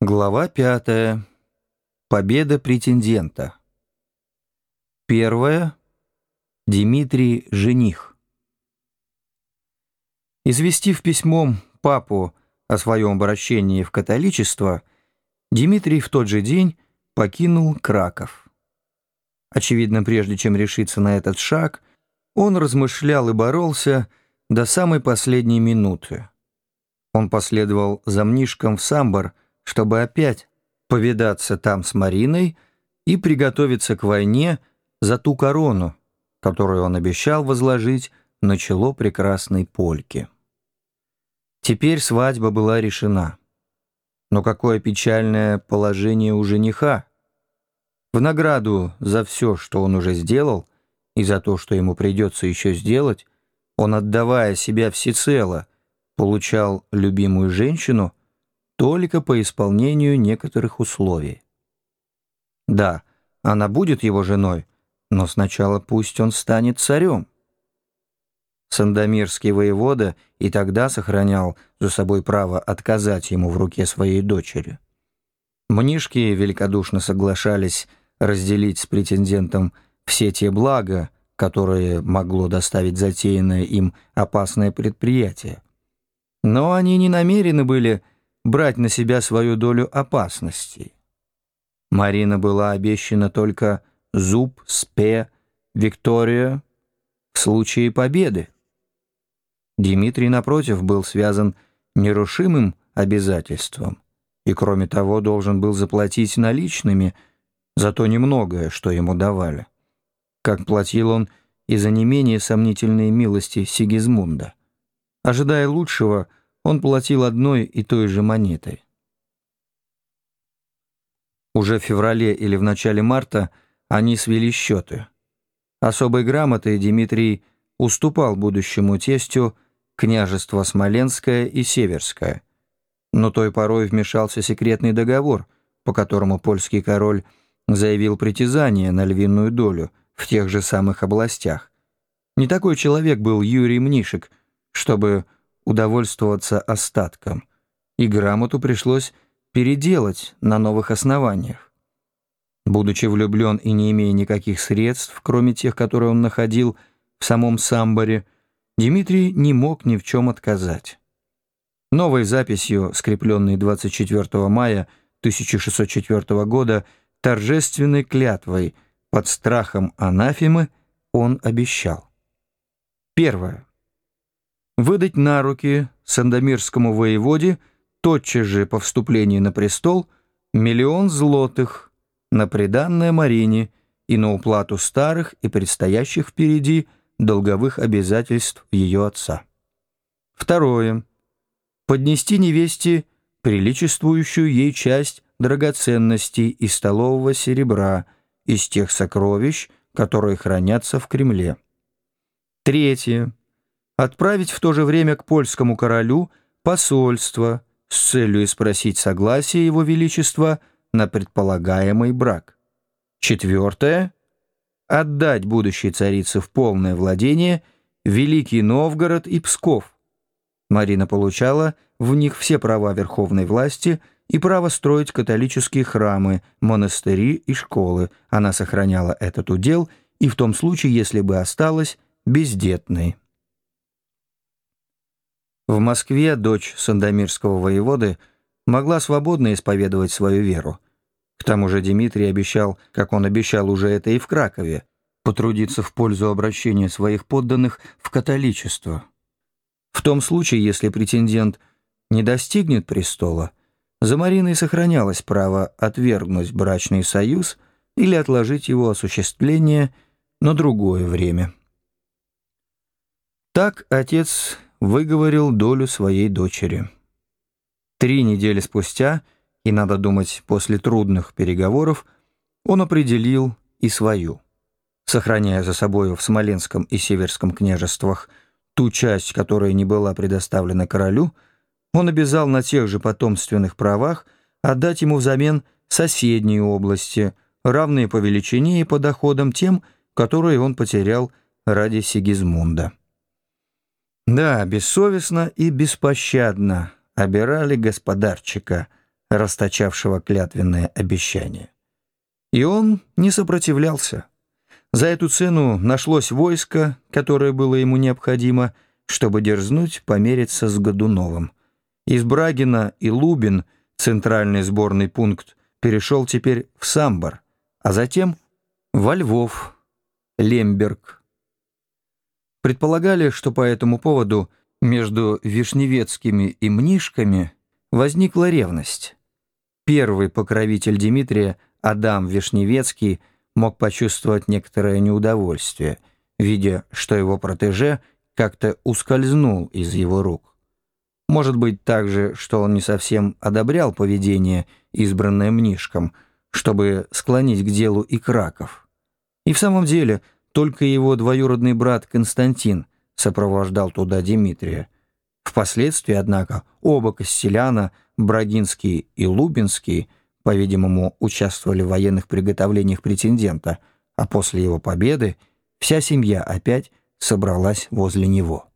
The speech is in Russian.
Глава пятая. Победа претендента. Первое. Дмитрий жених. Известив письмом папу о своем обращении в католичество, Дмитрий в тот же день покинул Краков. Очевидно, прежде чем решиться на этот шаг, он размышлял и боролся до самой последней минуты. Он последовал за Мнишком в Самбор, чтобы опять повидаться там с Мариной и приготовиться к войне за ту корону, которую он обещал возложить на чело прекрасной польки. Теперь свадьба была решена. Но какое печальное положение у жениха. В награду за все, что он уже сделал, и за то, что ему придется еще сделать, он, отдавая себя всецело, получал любимую женщину, только по исполнению некоторых условий. Да, она будет его женой, но сначала пусть он станет царем. Сандомирский воевода и тогда сохранял за собой право отказать ему в руке своей дочери. Мнишки великодушно соглашались разделить с претендентом все те блага, которые могло доставить затеянное им опасное предприятие. Но они не намерены были брать на себя свою долю опасностей. Марина была обещана только зуб, спе, Виктория в случае победы. Дмитрий, напротив, был связан нерушимым обязательством и, кроме того, должен был заплатить наличными за то немногое, что ему давали. Как платил он и за не менее сомнительные милости Сигизмунда. Ожидая лучшего, он платил одной и той же монетой. Уже в феврале или в начале марта они свели счеты. Особой грамотой Дмитрий уступал будущему тестю княжество Смоленское и Северское. Но той порой вмешался секретный договор, по которому польский король заявил притязание на львиную долю в тех же самых областях. Не такой человек был Юрий Мнишек, чтобы удовольствоваться остатком, и грамоту пришлось переделать на новых основаниях. Будучи влюблен и не имея никаких средств, кроме тех, которые он находил в самом Самборе, Дмитрий не мог ни в чем отказать. Новой записью, скрепленной 24 мая 1604 года, торжественной клятвой под страхом анафемы, он обещал. Первое выдать на руки Сандомирскому воеводе тотчас же по вступлении на престол миллион злотых на приданное Марине и на уплату старых и предстоящих впереди долговых обязательств ее отца. Второе. Поднести невесте приличествующую ей часть драгоценностей и столового серебра из тех сокровищ, которые хранятся в Кремле. Третье отправить в то же время к польскому королю посольство с целью спросить согласие его величества на предполагаемый брак. Четвертое — отдать будущей царице в полное владение Великий Новгород и Псков. Марина получала в них все права верховной власти и право строить католические храмы, монастыри и школы. Она сохраняла этот удел и в том случае, если бы осталась бездетной. В Москве дочь Сандомирского воеводы могла свободно исповедовать свою веру. К тому же Дмитрий обещал, как он обещал уже это и в Кракове, потрудиться в пользу обращения своих подданных в католичество. В том случае, если претендент не достигнет престола, за Мариной сохранялось право отвергнуть брачный союз или отложить его осуществление на другое время. Так отец выговорил долю своей дочери. Три недели спустя, и надо думать, после трудных переговоров, он определил и свою. Сохраняя за собою в Смоленском и Северском княжествах ту часть, которая не была предоставлена королю, он обязал на тех же потомственных правах отдать ему взамен соседние области, равные по величине и по доходам тем, которые он потерял ради Сигизмунда. Да, бессовестно и беспощадно обирали господарчика, расточавшего клятвенное обещание. И он не сопротивлялся. За эту цену нашлось войско, которое было ему необходимо, чтобы дерзнуть помериться с Годуновым. Из Брагина и Лубин центральный сборный пункт перешел теперь в Самбор, а затем во Львов, Лемберг. Предполагали, что по этому поводу между Вишневецкими и Мнишками возникла ревность. Первый покровитель Дмитрия, Адам Вишневецкий, мог почувствовать некоторое неудовольствие, видя, что его протеже как-то ускользнул из его рук. Может быть также, что он не совсем одобрял поведение, избранное Мнишком, чтобы склонить к делу и Краков. И в самом деле только его двоюродный брат Константин сопровождал туда Дмитрия. Впоследствии, однако, оба Костеляна, Брагинский и Лубинский, по-видимому, участвовали в военных приготовлениях претендента, а после его победы вся семья опять собралась возле него.